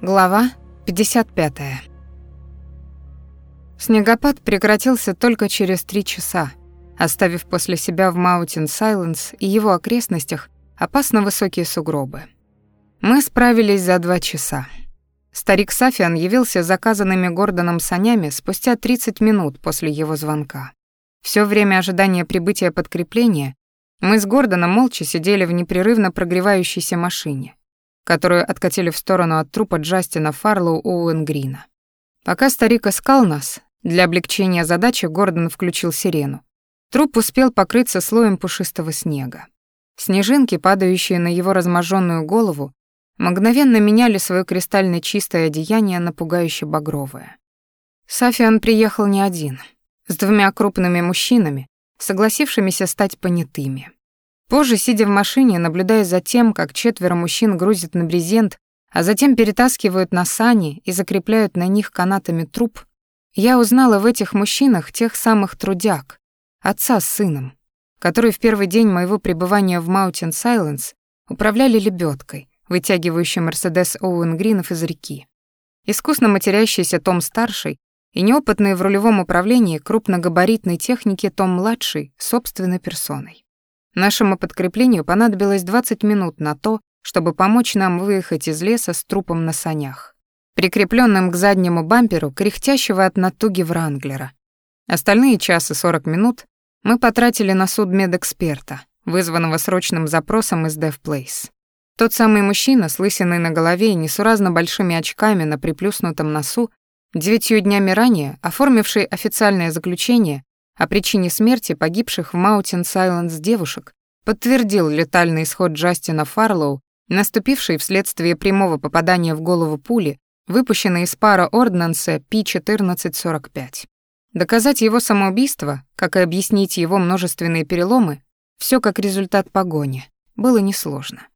Глава 55. Снегопад прекратился только через три часа, оставив после себя в Маунтин Сайленс и его окрестностях опасно высокие сугробы. Мы справились за два часа. Старик Сафиан явился заказанными Гордоном санями спустя 30 минут после его звонка. Всё время ожидания прибытия подкрепления мы с Гордоном молча сидели в непрерывно прогревающейся машине которую откатили в сторону от трупа Джастина Фарлоу Оуэн Пока старик искал нас, для облегчения задачи Гордон включил сирену. Труп успел покрыться слоем пушистого снега. Снежинки, падающие на его разможженную голову, мгновенно меняли свое кристально чистое одеяние на пугающе багровое. Сафиан приехал не один, с двумя крупными мужчинами, согласившимися стать понятыми. Позже, сидя в машине, наблюдая за тем, как четверо мужчин грузят на брезент, а затем перетаскивают на сани и закрепляют на них канатами труп, я узнала в этих мужчинах тех самых трудяг, отца с сыном, которые в первый день моего пребывания в Маунтин Сайленс управляли лебедкой, вытягивающей Мерседес Оуэн Гринов из реки. Искусно матерящийся Том-старший и неопытный в рулевом управлении крупногабаритной техники Том-младший собственной персоной. Нашему подкреплению понадобилось 20 минут на то, чтобы помочь нам выехать из леса с трупом на санях, прикрепленным к заднему бамперу кряхтящего от натуги Вранглера. Остальные час и 40 минут мы потратили на судмедэксперта, вызванного срочным запросом из Dev Place. Тот самый мужчина с лысиной на голове и несуразно большими очками на приплюснутом носу, девятью днями ранее оформивший официальное заключение о причине смерти погибших в Маунтин Сайленс девушек, подтвердил летальный исход Джастина Фарлоу, наступивший вследствие прямого попадания в голову пули, выпущенной из пара орднанса Пи-1445. Доказать его самоубийство, как и объяснить его множественные переломы, все как результат погони, было несложно.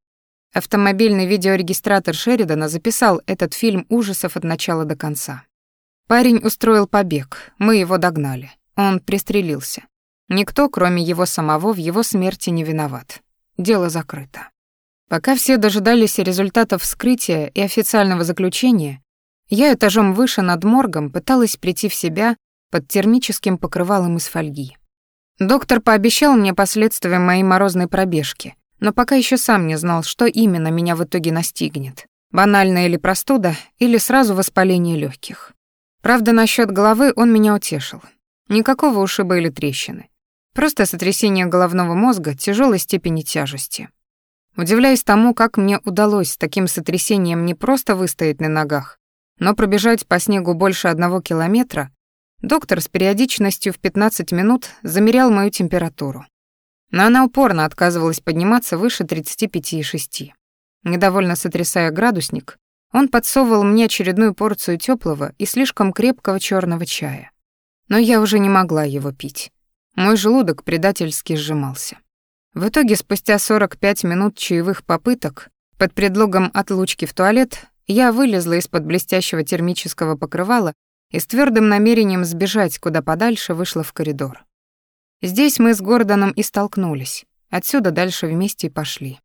Автомобильный видеорегистратор Шеридана записал этот фильм ужасов от начала до конца. Парень устроил побег, мы его догнали. Он пристрелился. Никто, кроме его самого, в его смерти не виноват. Дело закрыто. Пока все дожидались результатов вскрытия и официального заключения, я этажом выше над моргом пыталась прийти в себя под термическим покрывалом из фольги. Доктор пообещал мне последствия моей морозной пробежки, но пока еще сам не знал, что именно меня в итоге настигнет. Банальная или простуда, или сразу воспаление легких. Правда, насчет головы он меня утешил. Никакого ушиба или трещины. Просто сотрясение головного мозга тяжелой степени тяжести. Удивляясь тому, как мне удалось с таким сотрясением не просто выстоять на ногах, но пробежать по снегу больше одного километра, доктор с периодичностью в 15 минут замерял мою температуру. Но она упорно отказывалась подниматься выше 35,6. Недовольно сотрясая градусник, он подсовывал мне очередную порцию теплого и слишком крепкого черного чая но я уже не могла его пить. Мой желудок предательски сжимался. В итоге, спустя 45 минут чаевых попыток, под предлогом отлучки в туалет, я вылезла из-под блестящего термического покрывала и с твердым намерением сбежать куда подальше вышла в коридор. Здесь мы с Гордоном и столкнулись. Отсюда дальше вместе и пошли.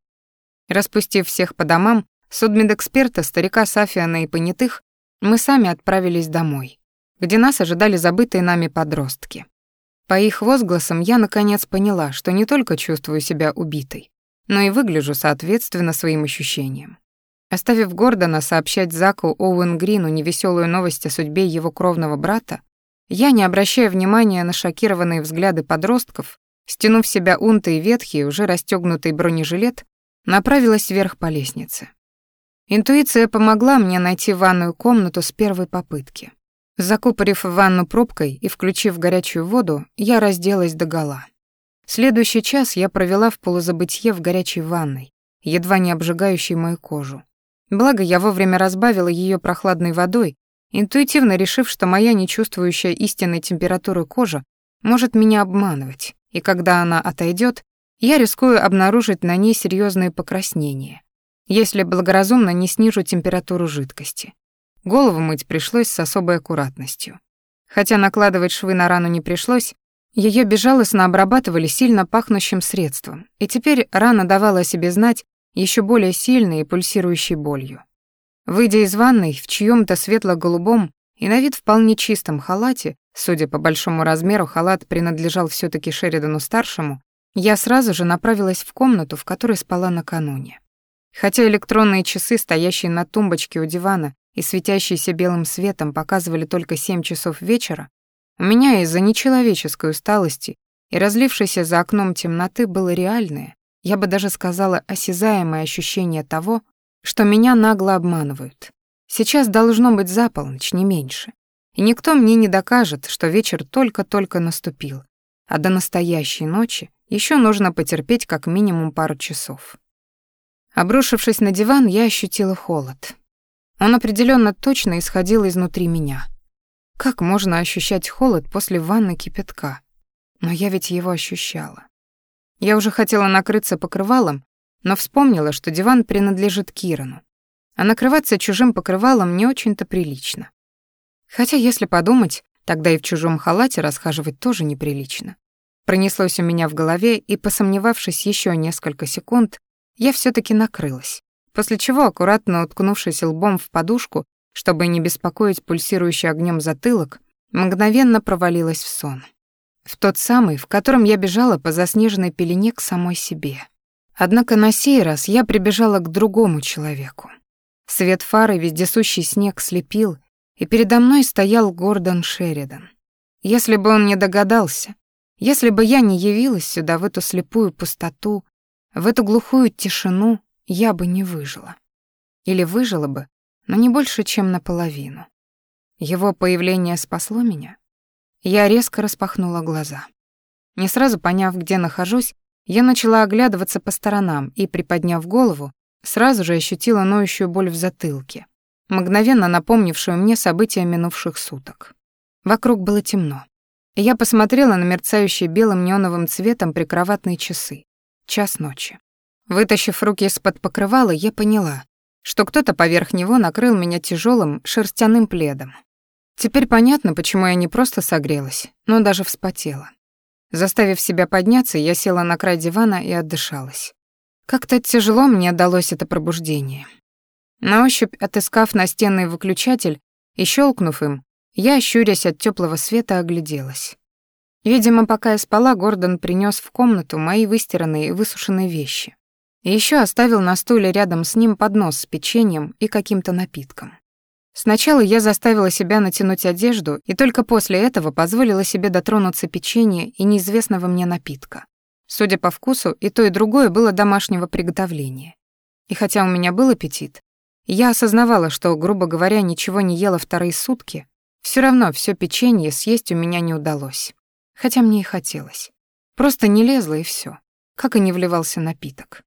Распустив всех по домам, судмедэксперта, старика Сафиана и понятых, мы сами отправились домой где нас ожидали забытые нами подростки. По их возгласам я наконец поняла, что не только чувствую себя убитой, но и выгляжу соответственно своим ощущениям. Оставив Гордона сообщать Заку Оуэн Грину невеселую новость о судьбе его кровного брата, я, не обращая внимания на шокированные взгляды подростков, стянув в себя унты и ветхий, уже расстёгнутый бронежилет, направилась вверх по лестнице. Интуиция помогла мне найти ванную комнату с первой попытки. Закупорив ванну пробкой и включив горячую воду, я разделась догола. Следующий час я провела в полузабытье в горячей ванной, едва не обжигающей мою кожу. Благо, я вовремя разбавила ее прохладной водой, интуитивно решив, что моя не чувствующая истинной температуры кожа может меня обманывать, и когда она отойдет, я рискую обнаружить на ней серьезные покраснения, если благоразумно не снижу температуру жидкости. Голову мыть пришлось с особой аккуратностью. Хотя накладывать швы на рану не пришлось, ее безжалостно обрабатывали сильно пахнущим средством, и теперь рана давала о себе знать еще более сильной и пульсирующей болью. Выйдя из ванной в чьём-то светло-голубом и на вид вполне чистом халате, судя по большому размеру, халат принадлежал все таки Шеридану-старшему, я сразу же направилась в комнату, в которой спала накануне. Хотя электронные часы, стоящие на тумбочке у дивана и светящиеся белым светом, показывали только семь часов вечера, у меня из-за нечеловеческой усталости и разлившейся за окном темноты было реальное, я бы даже сказала осязаемое ощущение того, что меня нагло обманывают. Сейчас должно быть за полночь, не меньше. И никто мне не докажет, что вечер только-только наступил, а до настоящей ночи еще нужно потерпеть как минимум пару часов. Обрушившись на диван, я ощутила холод. Он определенно точно исходил изнутри меня. Как можно ощущать холод после ванны кипятка? Но я ведь его ощущала. Я уже хотела накрыться покрывалом, но вспомнила, что диван принадлежит Кирану. А накрываться чужим покрывалом не очень-то прилично. Хотя, если подумать, тогда и в чужом халате расхаживать тоже неприлично. Пронеслось у меня в голове, и, посомневавшись еще несколько секунд, я все таки накрылась, после чего, аккуратно уткнувшись лбом в подушку, чтобы не беспокоить пульсирующий огнем затылок, мгновенно провалилась в сон. В тот самый, в котором я бежала по заснеженной пелене к самой себе. Однако на сей раз я прибежала к другому человеку. Свет фары вездесущий снег слепил, и передо мной стоял Гордон Шеридан. Если бы он не догадался, если бы я не явилась сюда в эту слепую пустоту, в эту глухую тишину, я бы не выжила. Или выжила бы, но не больше, чем наполовину. Его появление спасло меня. Я резко распахнула глаза. Не сразу поняв, где нахожусь, я начала оглядываться по сторонам и, приподняв голову, сразу же ощутила ноющую боль в затылке, мгновенно напомнившую мне события минувших суток. Вокруг было темно. Я посмотрела на мерцающие белым неоновым цветом прикроватные часы. Час ночи. Вытащив руки из-под покрывала, я поняла, что кто-то поверх него накрыл меня тяжелым шерстяным пледом. Теперь понятно, почему я не просто согрелась, но даже вспотела. Заставив себя подняться, я села на край дивана и отдышалась. Как-то тяжело мне далось это пробуждение. На ощупь отыскав настенный выключатель и щелкнув им, я, щурясь от теплого света, огляделась. Видимо, пока я спала, Гордон принес в комнату мои выстиранные и высушенные вещи. И еще оставил на стуле рядом с ним поднос с печеньем и каким-то напитком. Сначала я заставила себя натянуть одежду и только после этого позволила себе дотронуться печенья и неизвестного мне напитка. Судя по вкусу, и то, и другое было домашнего приготовления. И хотя у меня был аппетит, я осознавала, что, грубо говоря, ничего не ела вторые сутки, все равно все печенье съесть у меня не удалось. Хотя мне и хотелось. Просто не лезло и все, как и не вливался напиток.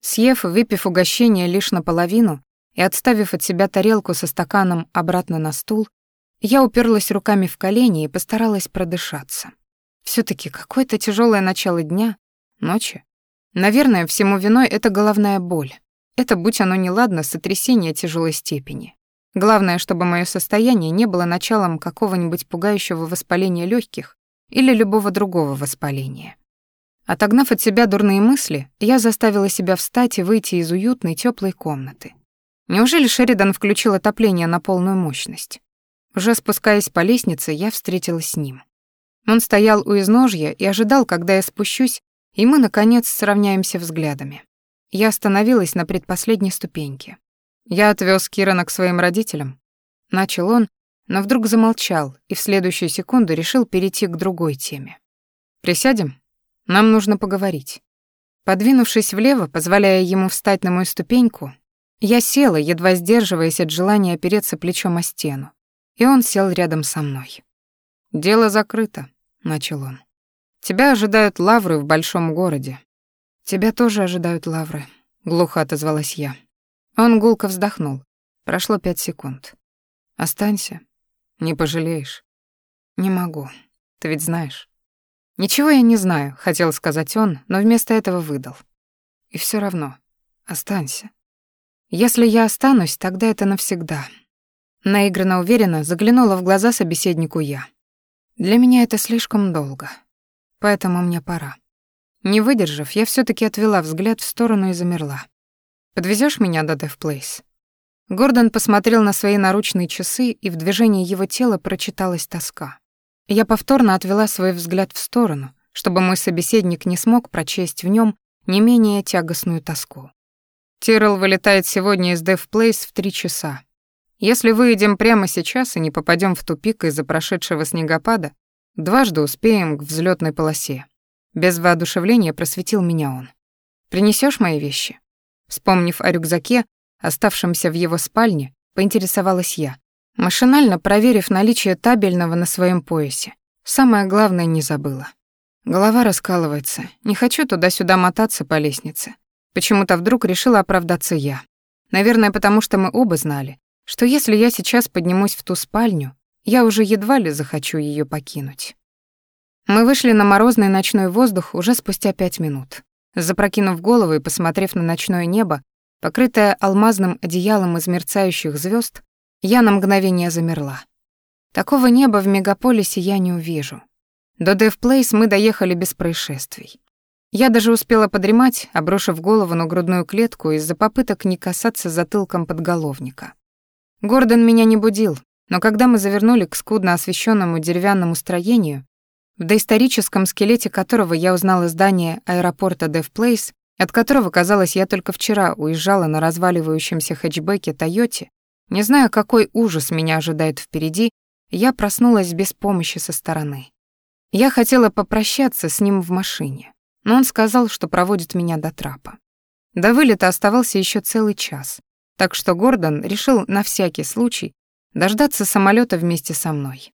Съев выпив угощение лишь наполовину, и, отставив от себя тарелку со стаканом обратно на стул, я уперлась руками в колени и постаралась продышаться. все таки какое-то тяжелое начало дня, ночи. Наверное, всему виной это головная боль. Это, будь оно неладно, сотрясение тяжелой степени. Главное, чтобы мое состояние не было началом какого-нибудь пугающего воспаления легких или любого другого воспаления. Отогнав от себя дурные мысли, я заставила себя встать и выйти из уютной теплой комнаты. Неужели Шеридан включил отопление на полную мощность? Уже спускаясь по лестнице, я встретилась с ним. Он стоял у изножья и ожидал, когда я спущусь, и мы, наконец, сравняемся взглядами. Я остановилась на предпоследней ступеньке. Я отвез Кирана к своим родителям. Начал он, но вдруг замолчал и в следующую секунду решил перейти к другой теме. «Присядем? Нам нужно поговорить». Подвинувшись влево, позволяя ему встать на мою ступеньку, я села, едва сдерживаясь от желания опереться плечом о стену, и он сел рядом со мной. «Дело закрыто», — начал он. «Тебя ожидают лавры в большом городе». «Тебя тоже ожидают лавры», — глухо отозвалась я. Он гулко вздохнул. Прошло пять секунд. «Останься. Не пожалеешь». «Не могу. Ты ведь знаешь». «Ничего я не знаю», — хотел сказать он, но вместо этого выдал. «И все равно. Останься». Если я останусь, тогда это навсегда. Наигранно уверенно заглянула в глаза собеседнику я. Для меня это слишком долго. Поэтому мне пора. Не выдержав, я все таки отвела взгляд в сторону и замерла. Подвезешь меня до Плейс? Гордон посмотрел на свои наручные часы, и в движении его тела прочиталась тоска. Я повторно отвела свой взгляд в сторону, чтобы мой собеседник не смог прочесть в нем не менее тягостную тоску. Тирл вылетает сегодня из Дев Плейс в три часа. Если выйдем прямо сейчас и не попадем в тупик из-за прошедшего снегопада, дважды успеем к взлетной полосе. Без воодушевления просветил меня он. Принесешь мои вещи? Вспомнив о рюкзаке, оставшемся в его спальне, поинтересовалась я, машинально проверив наличие табельного на своем поясе. Самое главное не забыла. Голова раскалывается, не хочу туда-сюда мотаться по лестнице. Почему-то вдруг решила оправдаться я. Наверное, потому что мы оба знали, что если я сейчас поднимусь в ту спальню, я уже едва ли захочу ее покинуть. Мы вышли на морозный ночной воздух уже спустя пять минут. Запрокинув голову и посмотрев на ночное небо, покрытое алмазным одеялом из мерцающих звезд, я на мгновение замерла. Такого неба в мегаполисе я не увижу. До Дэв Плейс мы доехали без происшествий. Я даже успела подремать, обрушив голову на грудную клетку из-за попыток не касаться затылком подголовника. Гордон меня не будил, но когда мы завернули к скудно освещенному деревянному строению, в доисторическом скелете которого я узнала здание аэропорта Дев Плейс, от которого, казалось, я только вчера уезжала на разваливающемся хэтчбеке Тойоте, не зная, какой ужас меня ожидает впереди, я проснулась без помощи со стороны. Я хотела попрощаться с ним в машине но он сказал, что проводит меня до трапа. До вылета оставался еще целый час, так что Гордон решил на всякий случай дождаться самолета вместе со мной.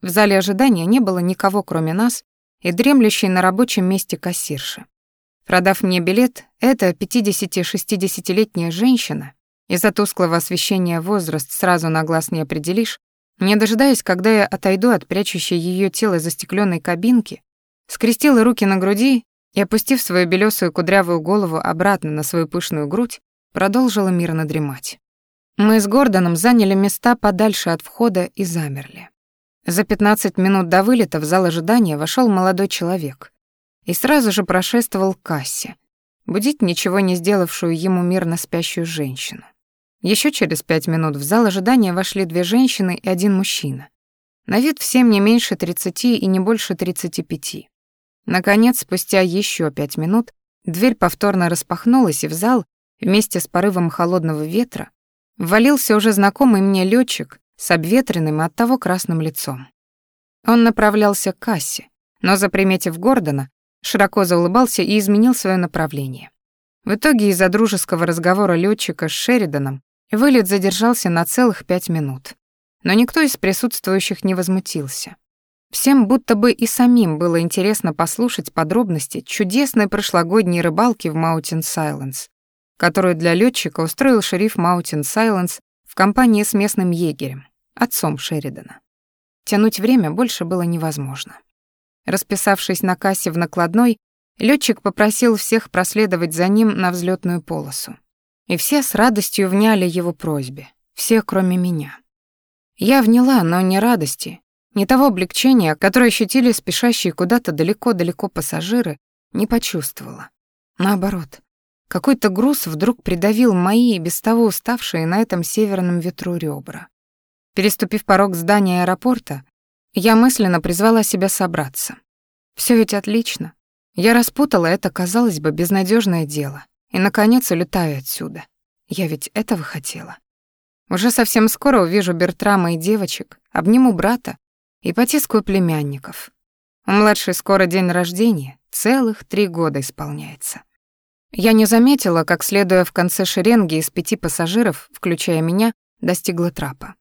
В зале ожидания не было никого, кроме нас и дремлющей на рабочем месте кассирши. Продав мне билет, эта 50-60-летняя женщина, из-за тусклого освещения возраст сразу на глаз не определишь, не дожидаясь, когда я отойду от прячущей ее тело застекленной кабинки, скрестила руки на груди и, опустив свою белесую кудрявую голову обратно на свою пышную грудь, продолжила мирно дремать. Мы с Гордоном заняли места подальше от входа и замерли. За 15 минут до вылета в зал ожидания вошел молодой человек и сразу же прошествовал к кассе, будить ничего не сделавшую ему мирно спящую женщину. Еще через пять минут в зал ожидания вошли две женщины и один мужчина. На вид всем не меньше 30 и не больше 35. Наконец, спустя еще пять минут, дверь повторно распахнулась, и в зал, вместе с порывом холодного ветра, ввалился уже знакомый мне летчик с обветренным и оттого красным лицом. Он направлялся к кассе, но, заприметив Гордона, широко заулыбался и изменил свое направление. В итоге из-за дружеского разговора летчика с Шериданом вылет задержался на целых пять минут. Но никто из присутствующих не возмутился. Всем будто бы и самим было интересно послушать подробности чудесной прошлогодней рыбалки в Маунтин Сайленс, которую для летчика устроил шериф Маунтин Сайленс в компании с местным егерем, отцом Шеридана. Тянуть время больше было невозможно. Расписавшись на кассе в накладной, летчик попросил всех проследовать за ним на взлетную полосу. И все с радостью вняли его просьбе, все, кроме меня. Я вняла, но не радости, ни того облегчения, которое ощутили спешащие куда-то далеко-далеко пассажиры, не почувствовала. Наоборот, какой-то груз вдруг придавил мои, без того уставшие на этом северном ветру ребра. Переступив порог здания аэропорта, я мысленно призвала себя собраться. Все ведь отлично. Я распутала это, казалось бы, безнадежное дело. И, наконец, улетаю отсюда. Я ведь этого хотела. Уже совсем скоро увижу Бертрама и девочек, обниму брата и потискаю племянников. У младшей скоро день рождения, целых три года исполняется. Я не заметила, как, следуя в конце шеренги из пяти пассажиров, включая меня, достигла трапа.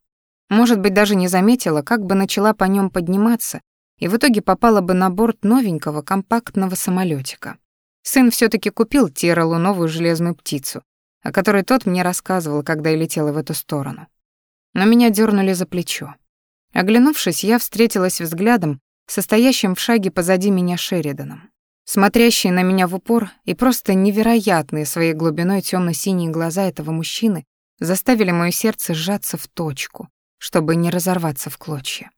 Может быть, даже не заметила, как бы начала по нем подниматься, и в итоге попала бы на борт новенького компактного самолетика. Сын все таки купил Тиролу новую железную птицу, о которой тот мне рассказывал, когда я летела в эту сторону. Но меня дернули за плечо. Оглянувшись, я встретилась взглядом, состоящим в шаге позади меня Шериданом. Смотрящие на меня в упор и просто невероятные своей глубиной темно синие глаза этого мужчины заставили моё сердце сжаться в точку, чтобы не разорваться в клочья.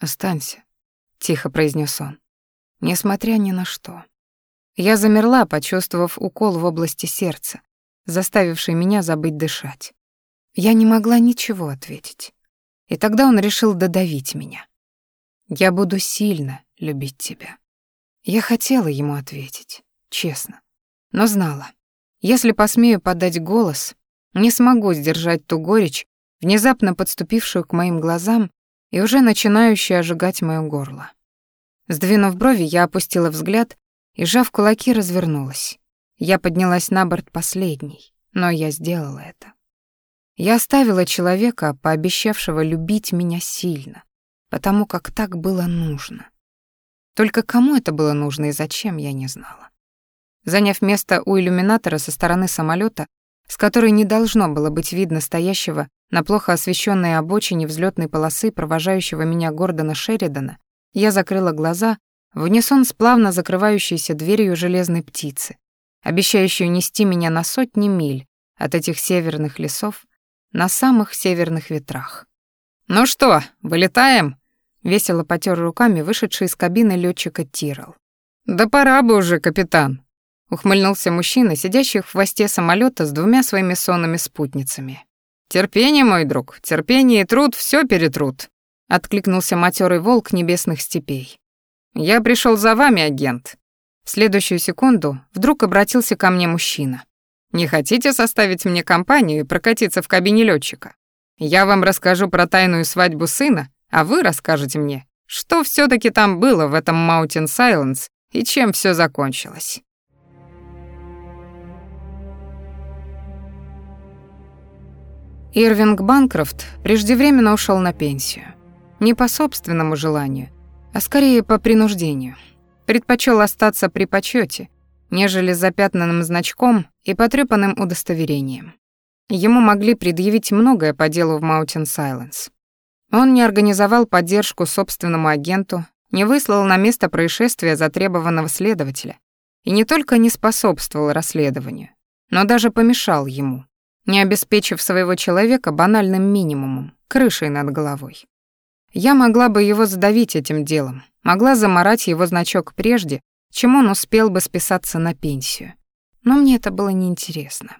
«Останься», — тихо произнес он, — «несмотря ни на что». Я замерла, почувствовав укол в области сердца, заставивший меня забыть дышать. Я не могла ничего ответить. И тогда он решил додавить меня. «Я буду сильно любить тебя». Я хотела ему ответить, честно, но знала, если посмею подать голос, не смогу сдержать ту горечь, внезапно подступившую к моим глазам и уже начинающую ожигать моё горло. Сдвинув брови, я опустила взгляд и, сжав кулаки, развернулась. Я поднялась на борт последней, но я сделала это. Я оставила человека, пообещавшего любить меня сильно, потому как так было нужно. Только кому это было нужно и зачем, я не знала. Заняв место у иллюминатора со стороны самолета, с которой не должно было быть видно стоящего на плохо освещенной обочине взлетной полосы провожающего меня Гордона Шеридана, я закрыла глаза в унисон с плавно закрывающейся дверью железной птицы, обещающую нести меня на сотни миль от этих северных лесов на самых северных ветрах. «Ну что, вылетаем?» — весело потер руками вышедший из кабины летчика Тирл. «Да пора бы уже, капитан!» — ухмыльнулся мужчина, сидящий в хвосте самолета с двумя своими сонными спутницами. «Терпение, мой друг, терпение и труд все перетрут», — откликнулся матерый волк небесных степей. «Я пришел за вами, агент». В следующую секунду вдруг обратился ко мне мужчина. «Не хотите составить мне компанию и прокатиться в кабине летчика? Я вам расскажу про тайную свадьбу сына, а вы расскажете мне, что все таки там было в этом Mountain Silence и чем все закончилось». Ирвинг Банкрофт преждевременно ушел на пенсию. Не по собственному желанию, а скорее по принуждению. Предпочел остаться при почете, нежели запятнанным значком и потрепанным удостоверением. Ему могли предъявить многое по делу в Mountain Silence. Он не организовал поддержку собственному агенту, не выслал на место происшествия затребованного следователя и не только не способствовал расследованию, но даже помешал ему, не обеспечив своего человека банальным минимумом, крышей над головой. Я могла бы его задавить этим делом, могла заморать его значок прежде, чем он успел бы списаться на пенсию. Но мне это было неинтересно.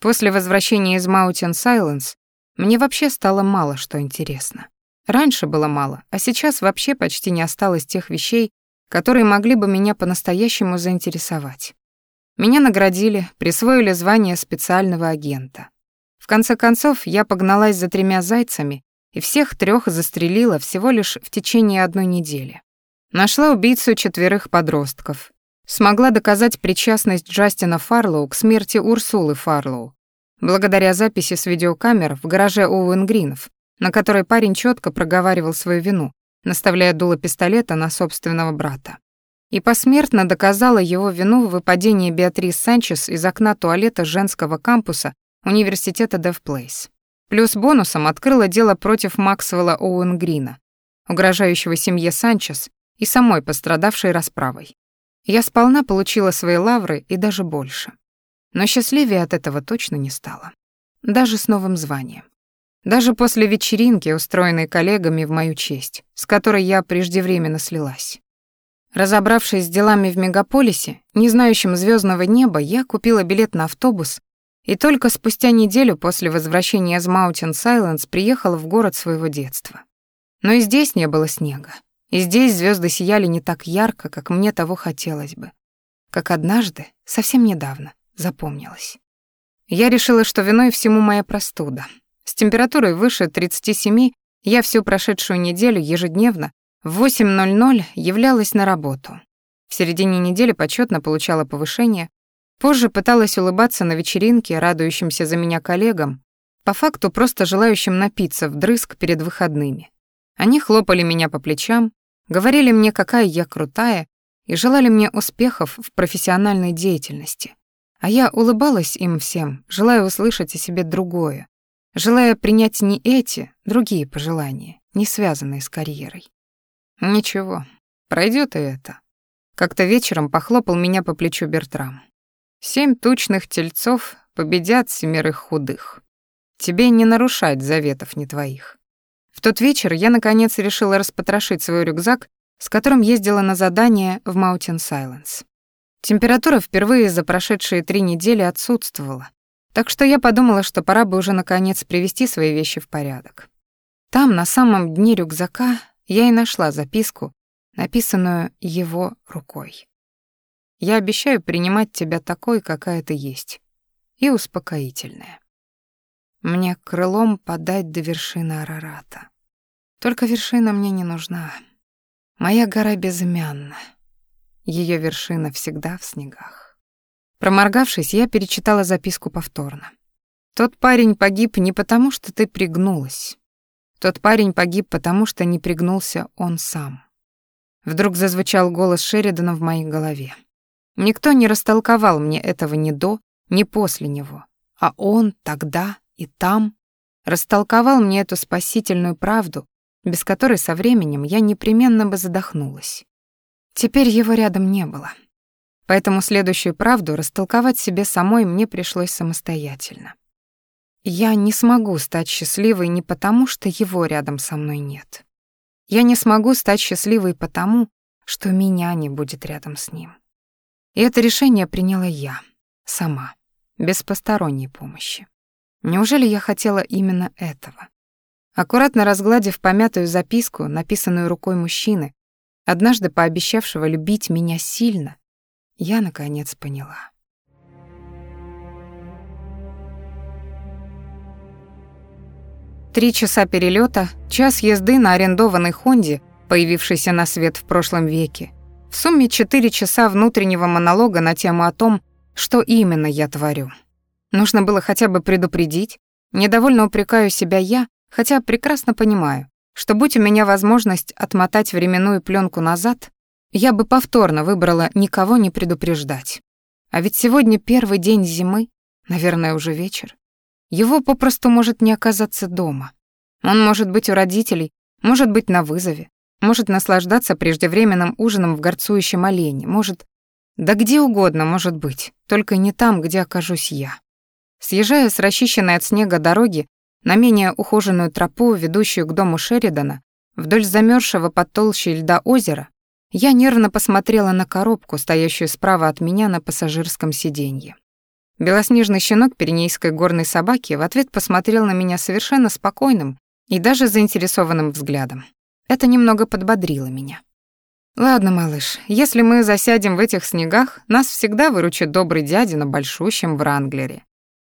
После возвращения из Mountain Silence мне вообще стало мало что интересно. Раньше было мало, а сейчас вообще почти не осталось тех вещей, которые могли бы меня по-настоящему заинтересовать. Меня наградили, присвоили звание специального агента. В конце концов, я погналась за тремя зайцами и всех трех застрелила всего лишь в течение одной недели. Нашла убийцу четверых подростков. Смогла доказать причастность Джастина Фарлоу к смерти Урсулы Фарлоу, благодаря записи с видеокамер в гараже Оуэн Гринов, на которой парень четко проговаривал свою вину, наставляя дуло пистолета на собственного брата и посмертно доказала его вину в выпадении Беатрис Санчес из окна туалета женского кампуса университета Девплейс. Плюс бонусом открыла дело против Максвелла Оуэн Грина, угрожающего семье Санчес и самой пострадавшей расправой. Я сполна получила свои лавры и даже больше. Но счастливее от этого точно не стала. Даже с новым званием. Даже после вечеринки, устроенной коллегами в мою честь, с которой я преждевременно слилась. Разобравшись с делами в мегаполисе, не знающим звездного неба, я купила билет на автобус и только спустя неделю после возвращения из Mountain Silence приехала в город своего детства. Но и здесь не было снега. И здесь звезды сияли не так ярко, как мне того хотелось бы. Как однажды, совсем недавно, запомнилось. Я решила, что виной всему моя простуда. С температурой выше 37 я всю прошедшую неделю ежедневно в 8.00 являлась на работу. В середине недели почетно получала повышение, позже пыталась улыбаться на вечеринке, радующимся за меня коллегам, по факту просто желающим напиться вдрызг перед выходными. Они хлопали меня по плечам, говорили мне, какая я крутая, и желали мне успехов в профессиональной деятельности. А я улыбалась им всем, желая услышать о себе другое, желая принять не эти, другие пожелания, не связанные с карьерой. Ничего, пройдет и это. Как-то вечером похлопал меня по плечу Бертрам. Семь тучных тельцов победят семерых худых. Тебе не нарушать заветов не твоих. В тот вечер я, наконец, решила распотрошить свой рюкзак, с которым ездила на задание в Mountain Silence. Температура впервые за прошедшие три недели отсутствовала, Так что я подумала, что пора бы уже наконец привести свои вещи в порядок. Там, на самом дне рюкзака, я и нашла записку, написанную его рукой. «Я обещаю принимать тебя такой, какая ты есть». И успокоительная. Мне крылом подать до вершины Арарата. Только вершина мне не нужна. Моя гора безымянна. Ее вершина всегда в снегах. Проморгавшись, я перечитала записку повторно. Тот парень погиб не потому, что ты пригнулась. Тот парень погиб потому, что не пригнулся он сам. Вдруг зазвучал голос Шеридана в моей голове. Никто не растолковал мне этого ни до, ни после него, а он тогда и там растолковал мне эту спасительную правду, без которой со временем я непременно бы задохнулась. Теперь его рядом не было. Поэтому следующую правду растолковать себе самой мне пришлось самостоятельно. Я не смогу стать счастливой не потому, что его рядом со мной нет. Я не смогу стать счастливой потому, что меня не будет рядом с ним. И это решение приняла я, сама, без посторонней помощи. Неужели я хотела именно этого? Аккуратно разгладив помятую записку, написанную рукой мужчины, однажды пообещавшего любить меня сильно, я наконец поняла. Три часа перелета, час езды на арендованной Хонде, появившейся на свет в прошлом веке. В сумме четыре часа внутреннего монолога на тему о том, что именно я творю. Нужно было хотя бы предупредить. Недовольно упрекаю себя я, хотя прекрасно понимаю, что будь у меня возможность отмотать временную пленку назад, я бы повторно выбрала никого не предупреждать. А ведь сегодня первый день зимы, наверное, уже вечер. Его попросту может не оказаться дома. Он может быть у родителей, может быть на вызове, может наслаждаться преждевременным ужином в горцующем олене, может... Да где угодно может быть, только не там, где окажусь я. Съезжая с расчищенной от снега дороги, на менее ухоженную тропу, ведущую к дому Шеридана, вдоль замерзшего под толщей льда озера, я нервно посмотрела на коробку, стоящую справа от меня на пассажирском сиденье. Белоснежный щенок пиренейской горной собаки в ответ посмотрел на меня совершенно спокойным и даже заинтересованным взглядом. Это немного подбодрило меня. «Ладно, малыш, если мы засядем в этих снегах, нас всегда выручит добрый дядя на большущем Вранглере.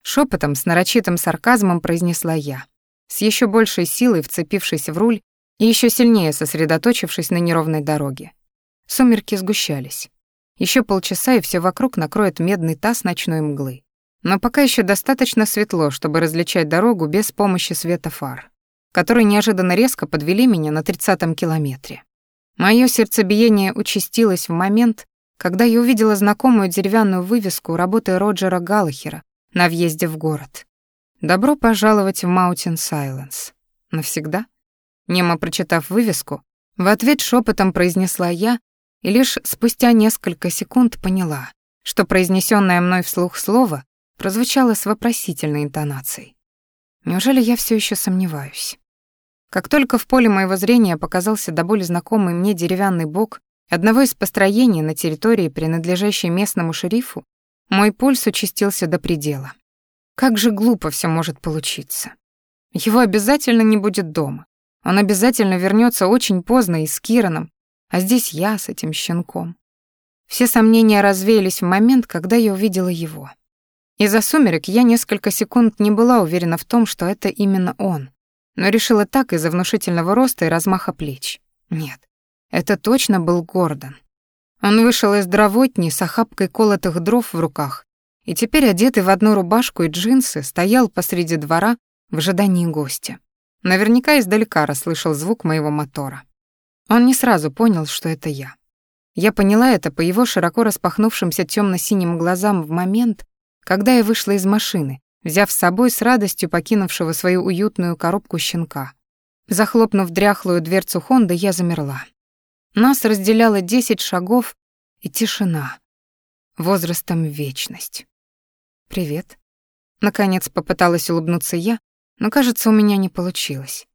Шепотом с нарочитым сарказмом произнесла я, с еще большей силой вцепившись в руль и еще сильнее сосредоточившись на неровной дороге. Сумерки сгущались. Еще полчаса, и все вокруг накроет медный таз ночной мглы. Но пока еще достаточно светло, чтобы различать дорогу без помощи света фар, которые неожиданно резко подвели меня на тридцатом километре. Моё сердцебиение участилось в момент, когда я увидела знакомую деревянную вывеску работы Роджера Галлахера на въезде в город. «Добро пожаловать в Маутин Сайленс». Навсегда? Немо прочитав вывеску, в ответ шепотом произнесла я и лишь спустя несколько секунд поняла, что произнесенное мной вслух слово прозвучало с вопросительной интонацией. Неужели я все еще сомневаюсь? Как только в поле моего зрения показался до боли знакомый мне деревянный бок одного из построений на территории, принадлежащей местному шерифу, мой пульс участился до предела. Как же глупо все может получиться. Его обязательно не будет дома. Он обязательно вернется очень поздно и с Кираном, а здесь я с этим щенком. Все сомнения развеялись в момент, когда я увидела его. Из-за сумерек я несколько секунд не была уверена в том, что это именно он, но решила так из-за внушительного роста и размаха плеч. Нет, это точно был Гордон. Он вышел из дровотни с охапкой колотых дров в руках и теперь, одетый в одну рубашку и джинсы, стоял посреди двора в ожидании гостя. Наверняка издалека расслышал звук моего мотора. Он не сразу понял, что это я. Я поняла это по его широко распахнувшимся темно-синим глазам в момент, когда я вышла из машины, взяв с собой с радостью покинувшего свою уютную коробку щенка. Захлопнув дряхлую дверцу Хонды, я замерла. Нас разделяло десять шагов и тишина, возрастом вечность. «Привет». Наконец попыталась улыбнуться я, но, кажется, у меня не получилось.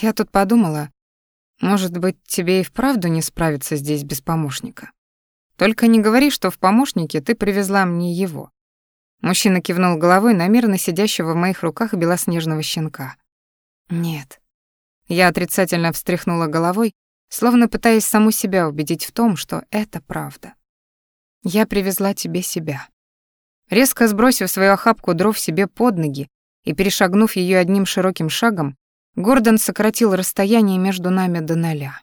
Я тут подумала, может быть, тебе и вправду не справиться здесь без помощника. Только не говори, что в помощнике ты привезла мне его. Мужчина кивнул головой на мирно сидящего в моих руках белоснежного щенка. Нет. Я отрицательно встряхнула головой, словно пытаясь саму себя убедить в том, что это правда. Я привезла тебе себя. Резко сбросив свою охапку дров себе под ноги и перешагнув ее одним широким шагом, Гордон сократил расстояние между нами до ноля.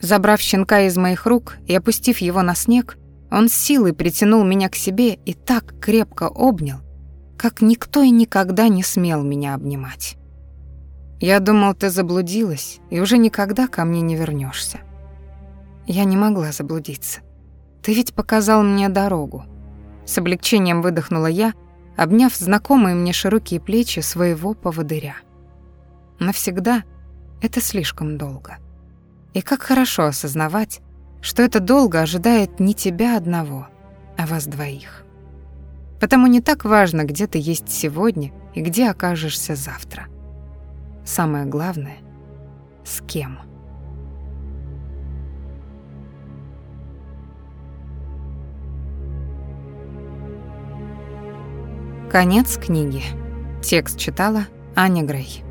Забрав щенка из моих рук и опустив его на снег, он с силой притянул меня к себе и так крепко обнял, как никто и никогда не смел меня обнимать. Я думал, ты заблудилась и уже никогда ко мне не вернешься. Я не могла заблудиться. Ты ведь показал мне дорогу. С облегчением выдохнула я, обняв знакомые мне широкие плечи своего поводыря. Навсегда это слишком долго. И как хорошо осознавать, что это долго ожидает не тебя одного, а вас двоих. Потому не так важно, где ты есть сегодня и где окажешься завтра. Самое главное — с кем. Конец книги. Текст читала Аня Грей.